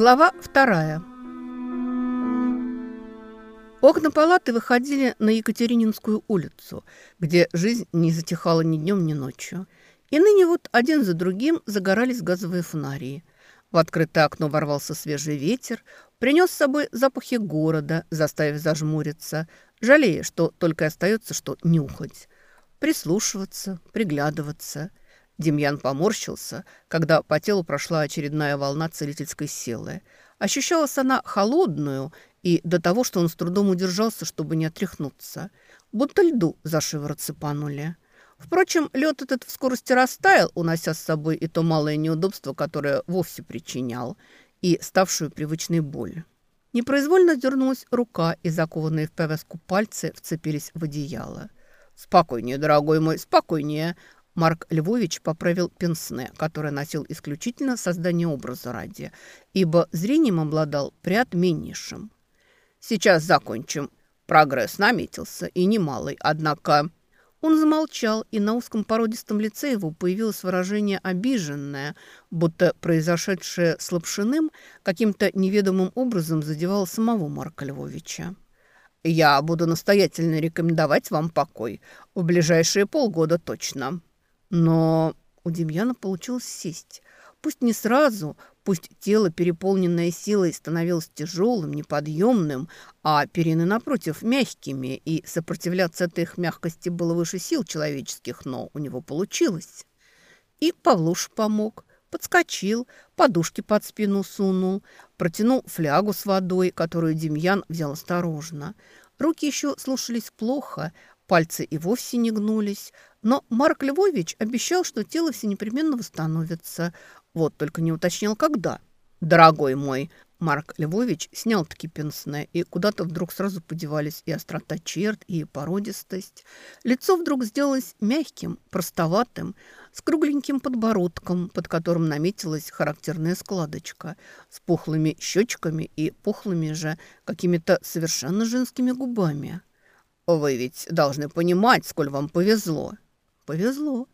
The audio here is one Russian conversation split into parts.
Глава вторая. Окна палаты выходили на Екатерининскую улицу, где жизнь не затихала ни днем, ни ночью. И ныне вот один за другим загорались газовые фонарии. В открытое окно ворвался свежий ветер, принес с собой запахи города, заставив зажмуриться, жалея, что только остается, что нюхать. Прислушиваться, приглядываться – Демьян поморщился, когда по телу прошла очередная волна целительской силы. Ощущалась она холодную и до того, что он с трудом удержался, чтобы не отряхнуться. Будто льду за шиворот сыпанули. Впрочем, лед этот в скорости растаял, унося с собой и то малое неудобство, которое вовсе причинял, и ставшую привычной боль. Непроизвольно дернулась рука, и закованные в повязку пальцы вцепились в одеяло. «Спокойнее, дорогой мой, спокойнее!» Марк Львович поправил пенсне, которое носил исключительно создание образа ради, ибо зрением обладал преотменнейшим. «Сейчас закончим. Прогресс наметился, и немалый, однако...» Он замолчал, и на узком породистом лице его появилось выражение обиженное, будто произошедшее с Лапшиным каким-то неведомым образом задевало самого Марка Львовича. «Я буду настоятельно рекомендовать вам покой. В ближайшие полгода точно». Но у Демьяна получилось сесть. Пусть не сразу, пусть тело, переполненное силой, становилось тяжелым, неподъемным, а перины, напротив, мягкими, и сопротивляться этой их мягкости было выше сил человеческих, но у него получилось. И Павлуш помог, подскочил, подушки под спину сунул, протянул флягу с водой, которую Демьян взял осторожно. Руки еще слушались плохо, пальцы и вовсе не гнулись, но Марк Львович обещал, что тело все непременно восстановится. Вот только не уточнил, когда. «Дорогой мой!» Марк Львович снял таки пенсне, и куда-то вдруг сразу подевались и острота черт, и породистость. Лицо вдруг сделалось мягким, простоватым, с кругленьким подбородком, под которым наметилась характерная складочка, с пухлыми щечками и пухлыми же какими-то совершенно женскими губами. «Вы ведь должны понимать, сколь вам повезло». Повезло.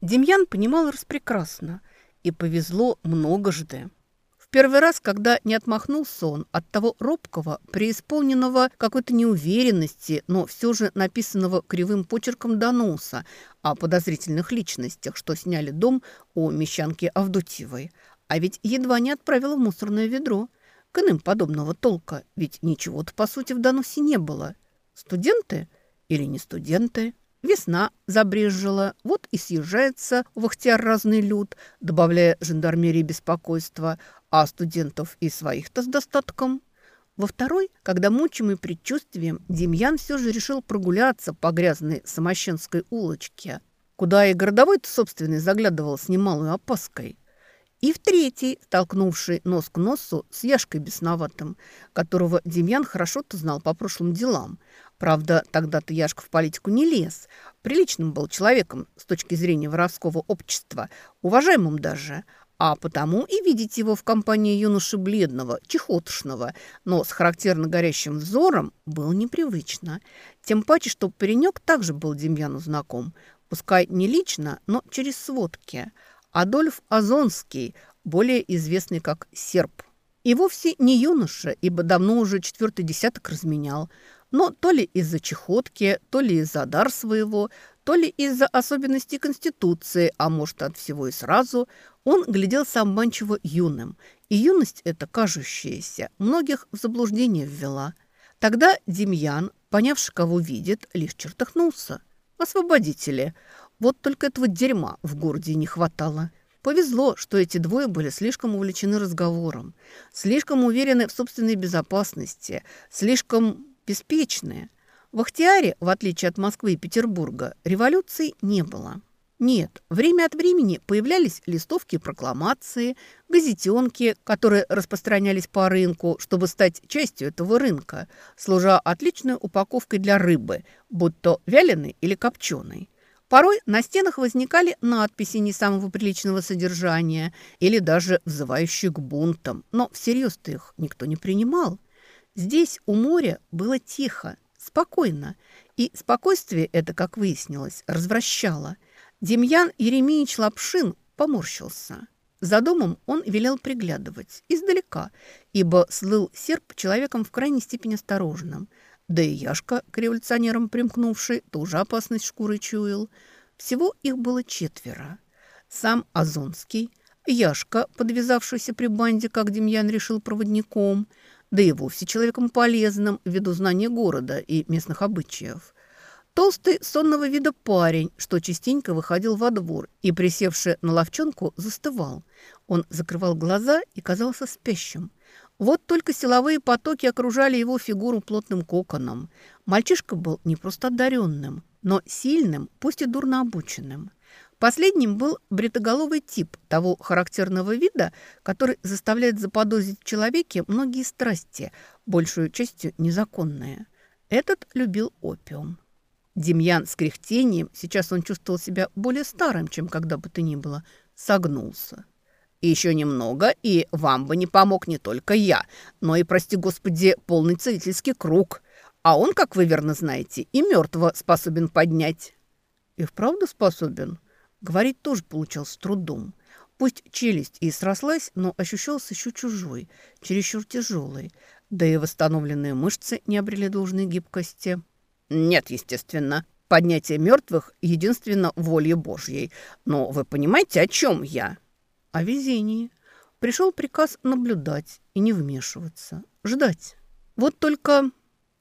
Демьян понимал распрекрасно. И повезло многожды. В первый раз, когда не отмахнулся он от того робкого, преисполненного какой-то неуверенности, но все же написанного кривым почерком доноса о подозрительных личностях, что сняли дом у мещанки Авдутьевой. А ведь едва не отправила в мусорное ведро. К иным подобного толка, ведь ничего-то, по сути, в доносе не было. Студенты или не студенты? Весна забрежжила, вот и съезжается в Ахтиар разный люд, добавляя жандармерии беспокойства, а студентов и своих-то с достатком. Во второй, когда мучимый предчувствием, Демьян все же решил прогуляться по грязной Самощенской улочке, куда и городовой-то собственный заглядывал с немалой опаской. И в третий, столкнувший нос к носу с Яшкой Бесноватым, которого Демьян хорошо-то знал по прошлым делам, Правда, тогда-то Яшка в политику не лез. Приличным был человеком с точки зрения воровского общества, уважаемым даже. А потому и видеть его в компании юноши бледного, чехотошного, но с характерно горящим взором было непривычно. Тем паче, что паренек также был Демьяну знаком. Пускай не лично, но через сводки. Адольф Озонский, более известный как Серб. И вовсе не юноша, ибо давно уже четвертый десяток разменял – но то ли из-за чехотки, то ли из-за дар своего, то ли из-за особенностей Конституции, а может от всего и сразу, он гляделся обманчиво юным. И юность эта, кажущаяся, многих в заблуждение ввела. Тогда Демьян, понявши, кого видит, лишь чертыхнулся. Освободители. Вот только этого дерьма в городе не хватало. Повезло, что эти двое были слишком увлечены разговором, слишком уверены в собственной безопасности, слишком беспечные. В Ахтиаре, в отличие от Москвы и Петербурга, революции не было. Нет, время от времени появлялись листовки прокламации, газетенки, которые распространялись по рынку, чтобы стать частью этого рынка, служа отличной упаковкой для рыбы, будь то вяленой или копченой. Порой на стенах возникали надписи не самого приличного содержания или даже взывающие к бунтам, но всерьез-то их никто не принимал. Здесь, у моря, было тихо, спокойно. И спокойствие это, как выяснилось, развращало. Демьян Еремеевич Лапшин поморщился. За домом он велел приглядывать издалека, ибо слыл серп человеком в крайней степени осторожным. Да и Яшка, к революционерам примкнувший, тоже опасность шкуры чуял. Всего их было четверо. Сам Озонский, Яшка, подвязавшийся при банде, как Демьян решил проводником, да и вовсе человеком полезным ввиду знания города и местных обычаев – Толстый сонного вида парень, что частенько выходил во двор и, присевший на ловчонку, застывал. Он закрывал глаза и казался спящим. Вот только силовые потоки окружали его фигуру плотным коконом. Мальчишка был не просто одаренным, но сильным, пусть и дурно обученным. Последним был бритоголовый тип того характерного вида, который заставляет заподозрить в человеке многие страсти, большую частью незаконные. Этот любил опиум. Демьян с кряхтением, сейчас он чувствовал себя более старым, чем когда бы то ни было, согнулся. «Еще немного, и вам бы не помог не только я, но и, прости господи, полный целительский круг. А он, как вы верно знаете, и мертвого способен поднять». «И вправду способен?» Говорить тоже получалось с трудом. Пусть челюсть и срослась, но ощущался еще чужой, чересчур тяжелый. Да и восстановленные мышцы не обрели должной гибкости. Нет, естественно. Поднятие мертвых – единственно воле Божьей. Но вы понимаете, о чем я? О везении. Пришел приказ наблюдать и не вмешиваться. Ждать. Вот только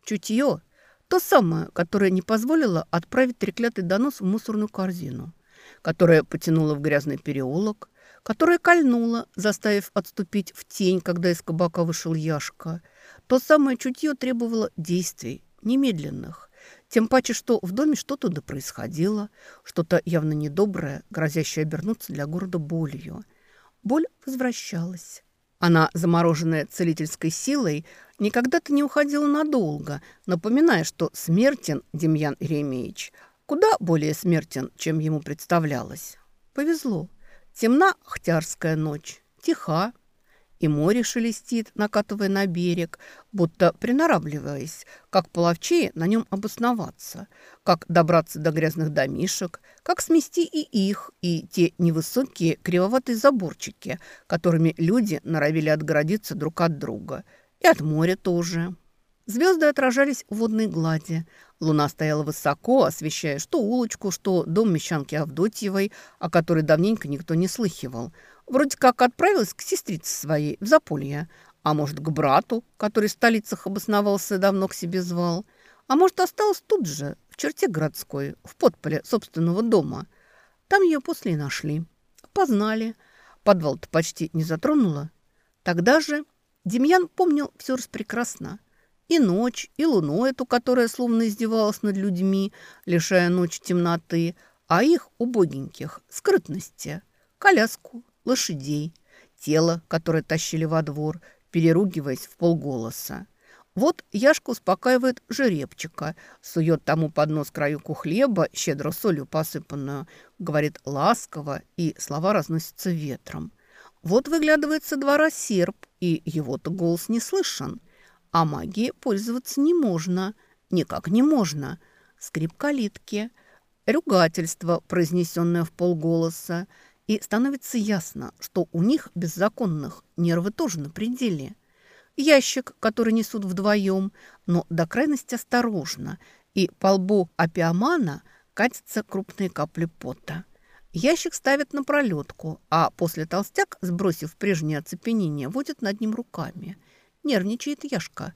чутье – то самое, которое не позволило отправить треклятый донос в мусорную корзину, которое потянуло в грязный переулок, которое кольнуло, заставив отступить в тень, когда из кабака вышел Яшка. То самое чутье требовало действий, немедленных. Тем паче, что в доме что-то да происходило, что-то явно недоброе, грозящее обернуться для города болью. Боль возвращалась. Она, замороженная целительской силой, никогда-то не уходила надолго, напоминая, что смертен Демьян Иеремеевич куда более смертен, чем ему представлялось. Повезло. Темна хтярская ночь, тиха, и море шелестит, накатывая на берег, будто приноравливаясь, как половчее на нем обосноваться, как добраться до грязных домишек, как смести и их, и те невысокие кривоватые заборчики, которыми люди норовили отгородиться друг от друга, и от моря тоже. Звезды отражались в водной глади. Луна стояла высоко, освещая что улочку, что дом мещанки Авдотьевой, о которой давненько никто не слыхивал – Вроде как отправилась к сестрице своей в Заполье, а может, к брату, который в столицах обосновался давно к себе звал, а может, осталась тут же, в черте городской, в подполе собственного дома. Там ее после и нашли. Познали. Подвал-то почти не затронула. Тогда же Демьян помнил все распрекрасно. И ночь, и луну эту, которая словно издевалась над людьми, лишая ночь темноты, а их, убогеньких, скрытности, коляску, лошадей, тело, которое тащили во двор, переругиваясь в полголоса. Вот Яшка успокаивает жеребчика, сует тому под нос краюку хлеба, щедро солью посыпанную, говорит ласково, и слова разносятся ветром. Вот выглядывает со двора серп, и его-то голос не слышен. А магией пользоваться не можно, никак не можно. Скрип калитки, ругательство, произнесенное в полголоса – и становится ясно, что у них, беззаконных, нервы тоже на пределе. Ящик, который несут вдвоем, но до крайности осторожно, и по лбу опиомана катятся крупные капли пота. Ящик ставят на пролетку, а после толстяк, сбросив прежнее оцепенение, водит над ним руками. Нервничает Яшка,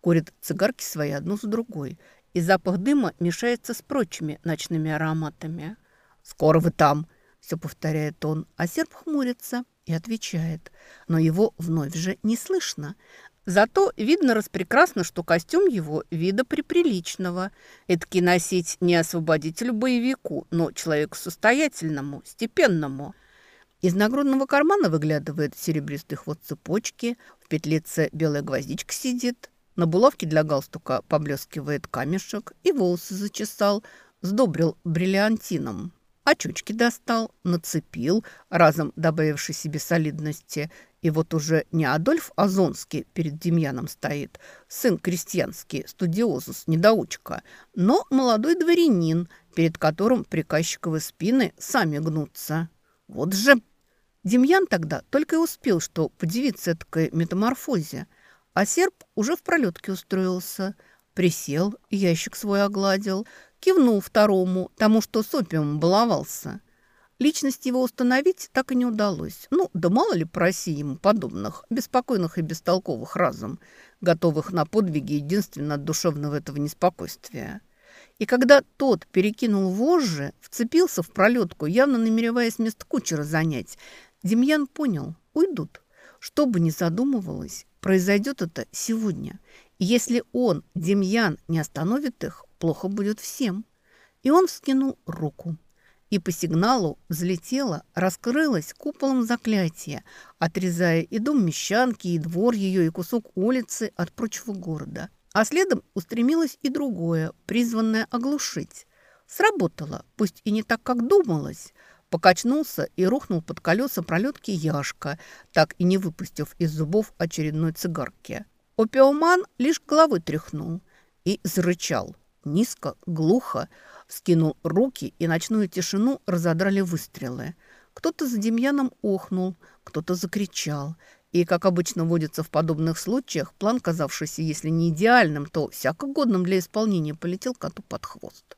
курит цигарки свои одну за другой, и запах дыма мешается с прочими ночными ароматами. «Скоро вы там!» все повторяет он, а серп хмурится и отвечает. Но его вновь же не слышно. Зато видно распрекрасно, что костюм его вида приприличного. Эдакий носить не освободителю-боевику, но человеку состоятельному, степенному. Из нагрудного кармана выглядывает серебристый хвост цепочки, в петлице белая гвоздичка сидит, на булавке для галстука поблескивает камешек и волосы зачесал, сдобрил бриллиантином. Очучки достал, нацепил, разом добавивший себе солидности. И вот уже не Адольф Озонский перед Демьяном стоит, сын крестьянский, студиозус, недоучка, но молодой дворянин, перед которым приказчиковые спины сами гнутся. Вот же... Демьян тогда только и успел, что подивиться этой метаморфозе, а серп уже в пролетке устроился. Присел, ящик свой огладил, кивнул второму, тому, что с опиумом баловался. Личность его установить так и не удалось. Ну, да мало ли по России ему подобных, беспокойных и бестолковых разум, готовых на подвиги единственно от душевного этого неспокойствия. И когда тот перекинул вожжи, вцепился в пролетку, явно намереваясь место кучера занять, Демьян понял – уйдут. Что бы ни задумывалось, произойдет это сегодня. И если он, Демьян, не остановит их, плохо будет всем. И он вскинул руку и по сигналу взлетела, раскрылась куполом заклятия, отрезая и дом мещанки, и двор ее, и кусок улицы от прочего города. А следом устремилось и другое, призванное оглушить. Сработало, пусть и не так, как думалось. Покачнулся и рухнул под колеса пролетки Яшка, так и не выпустив из зубов очередной цигарки. Опиоман лишь головой тряхнул и зарычал. Низко, глухо, Скинул руки, и ночную тишину разодрали выстрелы. Кто-то за Демьяном охнул, кто-то закричал. И, как обычно водится в подобных случаях, план, казавшийся, если не идеальным, то всяко годным для исполнения, полетел коту под хвост.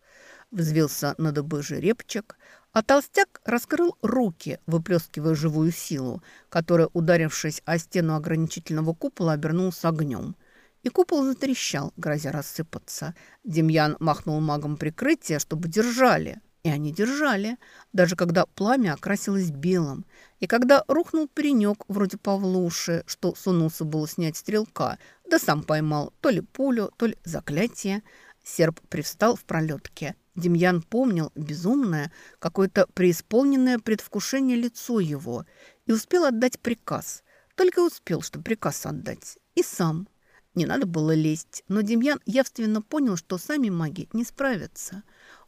Взвился на дыбы жеребчик, а толстяк раскрыл руки, выплескивая живую силу, которая, ударившись о стену ограничительного купола, обернулся огнем – и купол затрещал, грозя рассыпаться. Демьян махнул магом прикрытия, чтобы держали. И они держали, даже когда пламя окрасилось белым. И когда рухнул паренек, вроде Павлуши, что сунулся было снять стрелка, да сам поймал то ли пулю, то ли заклятие. Серп привстал в пролетке. Демьян помнил безумное, какое-то преисполненное предвкушение лицо его и успел отдать приказ. Только успел, что приказ отдать. И сам не надо было лезть, но Демьян явственно понял, что сами маги не справятся.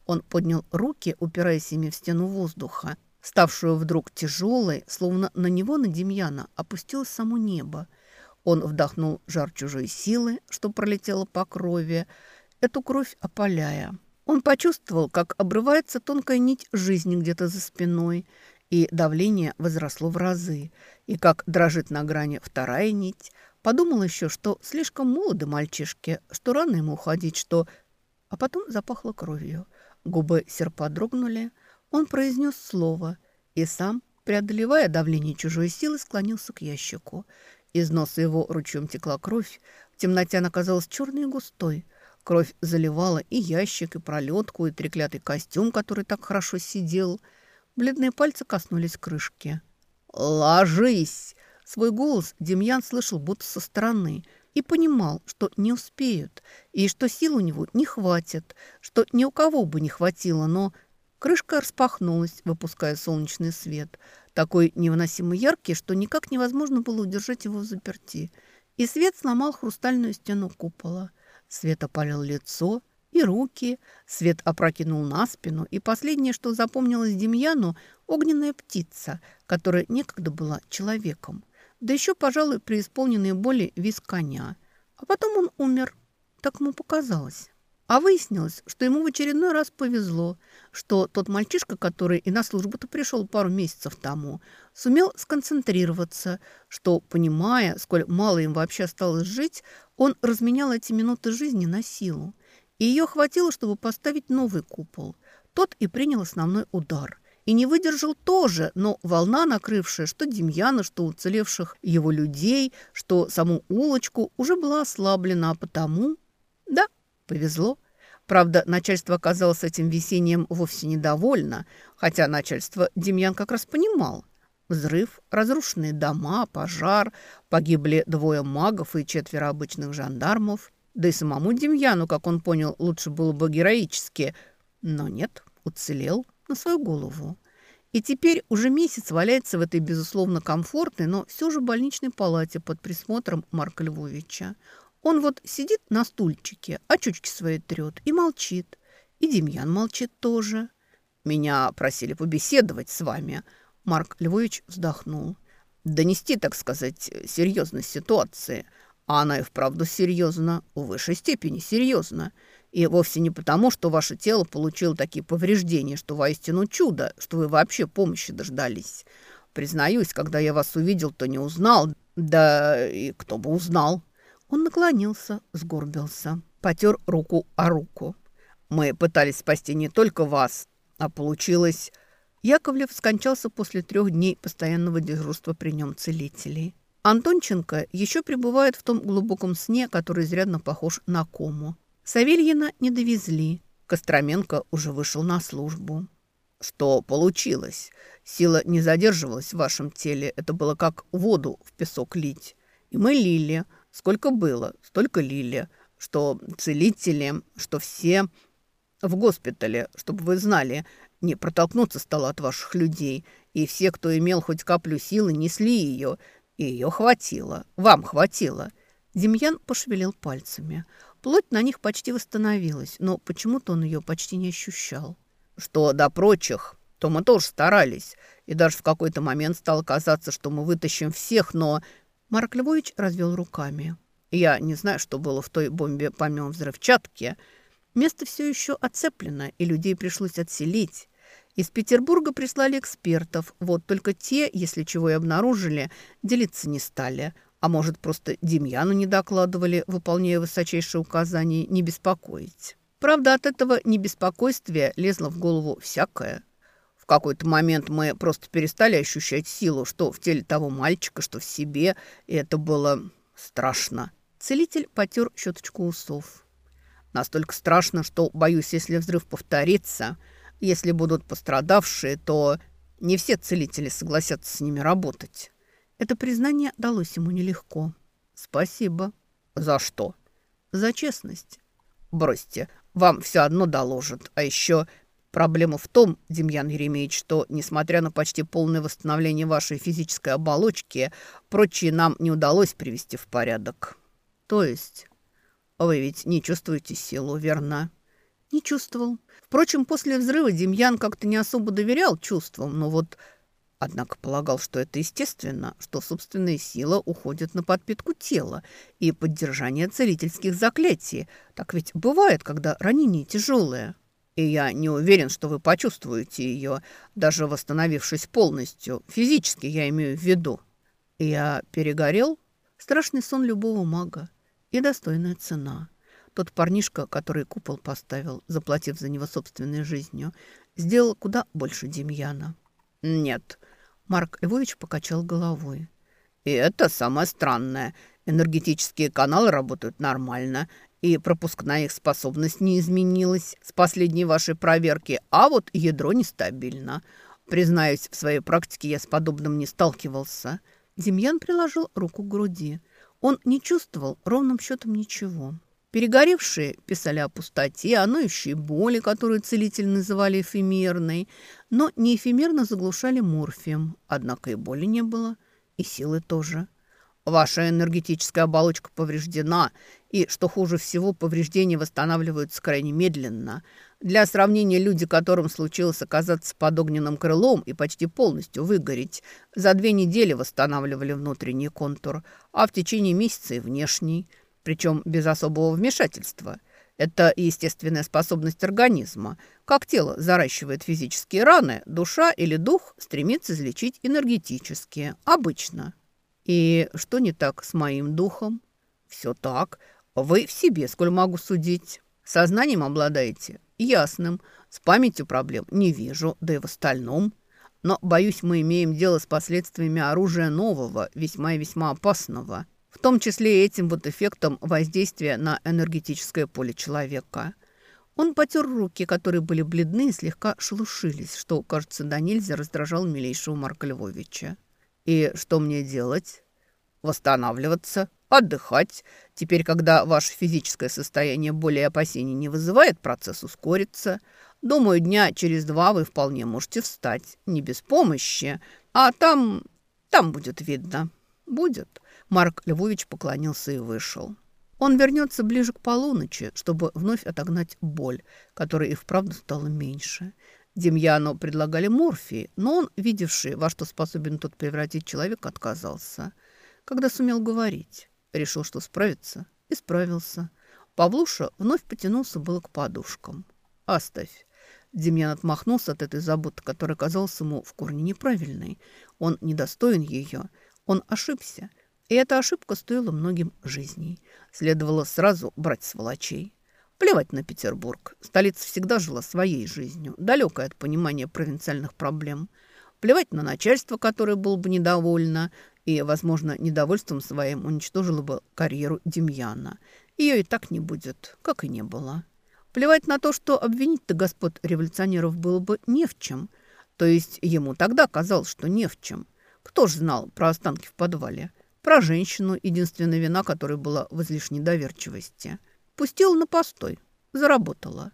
Он поднял руки, упираясь ими в стену воздуха, ставшую вдруг тяжелой, словно на него, на Демьяна, опустилось само небо. Он вдохнул жар чужой силы, что пролетело по крови, эту кровь опаляя. Он почувствовал, как обрывается тонкая нить жизни где-то за спиной, и давление возросло в разы, и как дрожит на грани вторая нить – Подумал еще, что слишком молоды мальчишки, что рано ему уходить, что... А потом запахло кровью. Губы серпа дрогнули. Он произнес слово и сам, преодолевая давление чужой силы, склонился к ящику. Из носа его ручьем текла кровь. В темноте она казалась черной и густой. Кровь заливала и ящик, и пролетку, и треклятый костюм, который так хорошо сидел. Бледные пальцы коснулись крышки. «Ложись!» Свой голос Демьян слышал будто со стороны и понимал, что не успеют, и что сил у него не хватит, что ни у кого бы не хватило, но... Крышка распахнулась, выпуская солнечный свет, такой невыносимо яркий, что никак невозможно было удержать его в заперти. И свет сломал хрустальную стену купола. Свет опалил лицо и руки, свет опрокинул на спину, и последнее, что запомнилось Демьяну, огненная птица, которая некогда была человеком. Да еще, пожалуй, при исполненной боли виз коня. А потом он умер. Так ему показалось. А выяснилось, что ему в очередной раз повезло, что тот мальчишка, который и на службу-то пришел пару месяцев тому, сумел сконцентрироваться, что, понимая, сколь мало им вообще осталось жить, он разменял эти минуты жизни на силу. И ее хватило, чтобы поставить новый купол. Тот и принял основной удар. И не выдержал тоже, но волна, накрывшая что Демьяна, что уцелевших его людей, что саму улочку, уже была ослаблена, а потому... Повезло. Правда, начальство оказалось этим весением вовсе недовольно, хотя начальство Демьян как раз понимал. Взрыв, разрушенные дома, пожар, погибли двое магов и четверо обычных жандармов. Да и самому Демьяну, как он понял, лучше было бы героически. Но нет, уцелел на свою голову. И теперь уже месяц валяется в этой, безусловно, комфортной, но все же больничной палате под присмотром Марка Львовича. Он вот сидит на стульчике, очучки свои трет и молчит. И Демьян молчит тоже. «Меня просили побеседовать с вами», – Марк Львович вздохнул. «Донести, так сказать, серьезность ситуации. А она и вправду серьезна, в высшей степени серьезна. И вовсе не потому, что ваше тело получило такие повреждения, что воистину чудо, что вы вообще помощи дождались. Признаюсь, когда я вас увидел, то не узнал. Да и кто бы узнал. Он наклонился, сгорбился, потер руку о руку. Мы пытались спасти не только вас, а получилось... Яковлев скончался после трех дней постоянного дежурства при нем целителей. Антонченко еще пребывает в том глубоком сне, который изрядно похож на кому. Савельина не довезли. Костроменко уже вышел на службу. Что получилось? Сила не задерживалась в вашем теле. Это было как воду в песок лить. И мы лили. Сколько было, столько лили. Что целители, что все в госпитале, чтобы вы знали, не протолкнуться стало от ваших людей. И все, кто имел хоть каплю силы, несли ее. И ее хватило. Вам хватило. Демьян пошевелил пальцами. Плоть на них почти восстановилась, но почему-то он ее почти не ощущал. Что до прочих, то мы тоже старались. И даже в какой-то момент стало казаться, что мы вытащим всех, но... Марк Львович развел руками. Я не знаю, что было в той бомбе помимо взрывчатки. Место все еще оцеплено, и людей пришлось отселить. Из Петербурга прислали экспертов. Вот только те, если чего и обнаружили, делиться не стали. А может, просто Демьяну не докладывали, выполняя высочайшие указания, не беспокоить. Правда, от этого небеспокойствия лезло в голову всякое. Какой-то момент мы просто перестали ощущать силу, что в теле того мальчика, что в себе, и это было страшно. Целитель потер щеточку усов. Настолько страшно, что, боюсь, если взрыв повторится, если будут пострадавшие, то не все целители согласятся с ними работать. Это признание далось ему нелегко. «Спасибо». «За что?» «За честность». «Бросьте, вам все одно доложат. А еще проблема в том, Демьян Еремеевич, что, несмотря на почти полное восстановление вашей физической оболочки, прочие нам не удалось привести в порядок». «То есть?» «Вы ведь не чувствуете силу, верно?» «Не чувствовал. Впрочем, после взрыва Демьян как-то не особо доверял чувствам, но вот Однако полагал, что это естественно, что собственная сила уходит на подпитку тела и поддержание целительских заклятий. Так ведь бывает, когда ранение тяжелое. И я не уверен, что вы почувствуете ее, даже восстановившись полностью. Физически я имею в виду. Я перегорел? Страшный сон любого мага. И достойная цена. Тот парнишка, который купол поставил, заплатив за него собственной жизнью, сделал куда больше Демьяна. «Нет», Марк Львович покачал головой. «И это самое странное. Энергетические каналы работают нормально, и пропускная их способность не изменилась с последней вашей проверки, а вот ядро нестабильно. Признаюсь, в своей практике я с подобным не сталкивался». Демьян приложил руку к груди. Он не чувствовал ровным счетом ничего. Перегоревшие писали о пустоте, о ноющей боли, которую целитель называли эфемерной, но не эфемерно заглушали морфием. Однако и боли не было, и силы тоже. Ваша энергетическая оболочка повреждена, и, что хуже всего, повреждения восстанавливаются крайне медленно. Для сравнения, люди, которым случилось оказаться под огненным крылом и почти полностью выгореть, за две недели восстанавливали внутренний контур, а в течение месяца и внешний – причем без особого вмешательства. Это естественная способность организма. Как тело заращивает физические раны, душа или дух стремится излечить энергетические. Обычно. И что не так с моим духом? Все так. Вы в себе, сколь могу судить. Сознанием обладаете? Ясным. С памятью проблем не вижу, да и в остальном. Но, боюсь, мы имеем дело с последствиями оружия нового, весьма и весьма опасного – в том числе и этим вот эффектом воздействия на энергетическое поле человека. Он потер руки, которые были бледны и слегка шелушились, что, кажется, до нельзя раздражал милейшего Марка Львовича. «И что мне делать?» «Восстанавливаться, отдыхать. Теперь, когда ваше физическое состояние более опасений не вызывает, процесс ускорится. Думаю, дня через два вы вполне можете встать. Не без помощи, а там... там будет видно. Будет». Марк Львович поклонился и вышел. Он вернется ближе к полуночи, чтобы вновь отогнать боль, которая и вправду стала меньше. Демьяну предлагали морфии, но он, видевший, во что способен тот превратить человека, отказался. Когда сумел говорить, решил, что справится, и справился. Павлуша вновь потянулся было к подушкам. «Оставь. Демьян отмахнулся от этой заботы, которая казалась ему в корне неправильной. Он недостоин ее. Он ошибся. И эта ошибка стоила многим жизней. Следовало сразу брать сволочей. Плевать на Петербург. Столица всегда жила своей жизнью, далекая от понимания провинциальных проблем. Плевать на начальство, которое было бы недовольно, и, возможно, недовольством своим уничтожило бы карьеру Демьяна. Ее и так не будет, как и не было. Плевать на то, что обвинить-то господ революционеров было бы не в чем. То есть ему тогда казалось, что не в чем. Кто ж знал про останки в подвале? Про женщину, единственная вина которой была в излишней доверчивости. Пустила на постой. Заработала.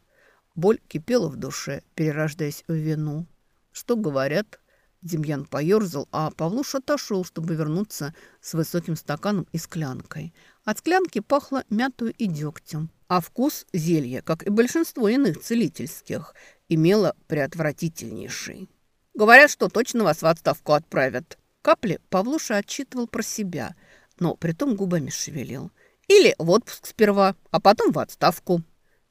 Боль кипела в душе, перерождаясь в вину. Что говорят? Демьян поерзал, а Павлуш отошел, чтобы вернуться с высоким стаканом и склянкой. От склянки пахло мятую и дегтем. А вкус зелья, как и большинство иных целительских, имело преотвратительнейший. Говорят, что точно вас в отставку отправят. Капли Павлуша отчитывал про себя, но притом губами шевелил. Или в отпуск сперва, а потом в отставку.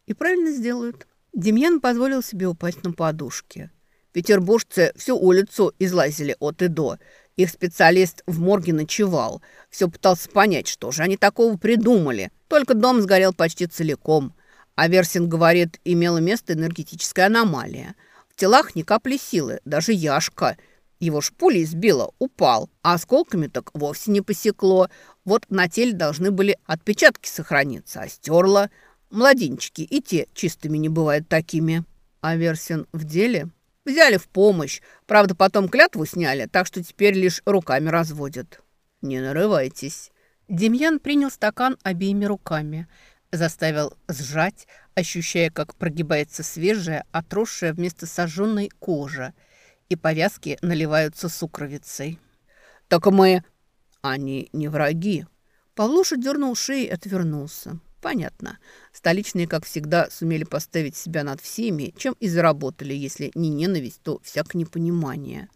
И правильно сделают. Демьян позволил себе упасть на подушке. Петербуржцы всю улицу излазили от и до. Их специалист в морге ночевал. Все пытался понять, что же они такого придумали. Только дом сгорел почти целиком. А Версин говорит, имела место энергетическая аномалия. В телах ни капли силы, даже Яшка. Его ж пулей сбило, упал. А осколками так вовсе не посекло. Вот на теле должны были отпечатки сохраниться, а стерла. Младенчики и те чистыми не бывают такими. А Версин в деле Взяли в помощь. Правда, потом клятву сняли, так что теперь лишь руками разводят. Не нарывайтесь. Демьян принял стакан обеими руками. Заставил сжать, ощущая, как прогибается свежая, отросшая вместо сожженной кожа. И повязки наливаются сукровицей. «Так мы...» «Они не враги». Павлуша дернул шею и отвернулся. Понятно. Столичные, как всегда, сумели поставить себя над всеми, чем и заработали, если не ненависть, то всяко непонимание.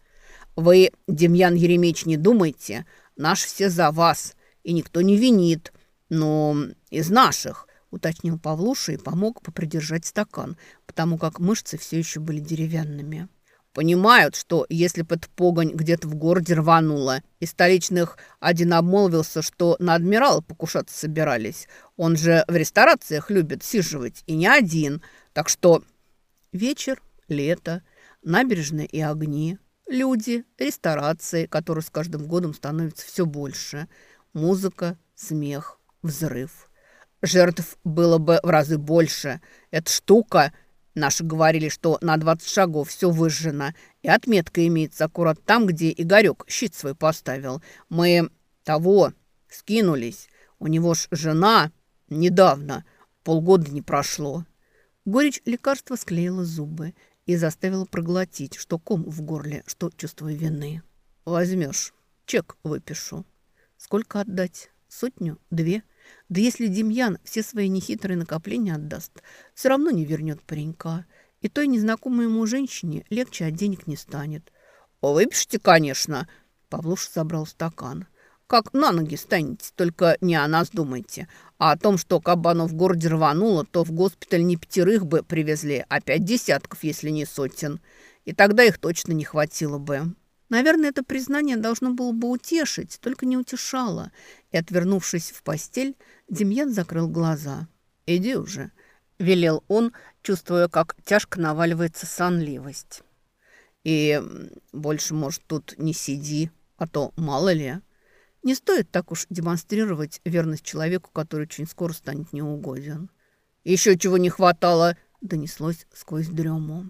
Вы, Демьян Еремеевич, не думайте, наш все за вас, и никто не винит. Но из наших, уточнил Павлуша и помог попридержать стакан, потому как мышцы все еще были деревянными. Понимают, что если бы эта погонь где-то в городе рванула, и столичных один обмолвился, что на адмирала покушаться собирались. Он же в ресторациях любит сиживать, и не один. Так что вечер, лето, набережные и огни, люди, ресторации, которые с каждым годом становятся все больше, музыка, смех, взрыв. Жертв было бы в разы больше. Эта штука Наши говорили, что на 20 шагов все выжжено, и отметка имеется аккурат там, где Игорек щит свой поставил. Мы того скинулись. У него ж жена недавно, полгода не прошло. Горечь лекарства склеила зубы и заставила проглотить, что ком в горле, что чувство вины. Возьмешь, чек выпишу. Сколько отдать? Сотню? Две? Да если Демьян все свои нехитрые накопления отдаст, все равно не вернет паренька. И той незнакомой ему женщине легче от денег не станет. «Выпишите, конечно!» Павлуша забрал стакан. «Как на ноги станете, только не о нас думайте. А о том, что кабанов в городе рвануло, то в госпиталь не пятерых бы привезли, а пять десятков, если не сотен. И тогда их точно не хватило бы». Наверное, это признание должно было бы утешить, только не утешало. И, отвернувшись в постель, Демьян закрыл глаза. «Иди уже», — велел он, чувствуя, как тяжко наваливается сонливость. «И больше, может, тут не сиди, а то мало ли». Не стоит так уж демонстрировать верность человеку, который очень скоро станет неугоден. «Еще чего не хватало!» — донеслось сквозь дрему.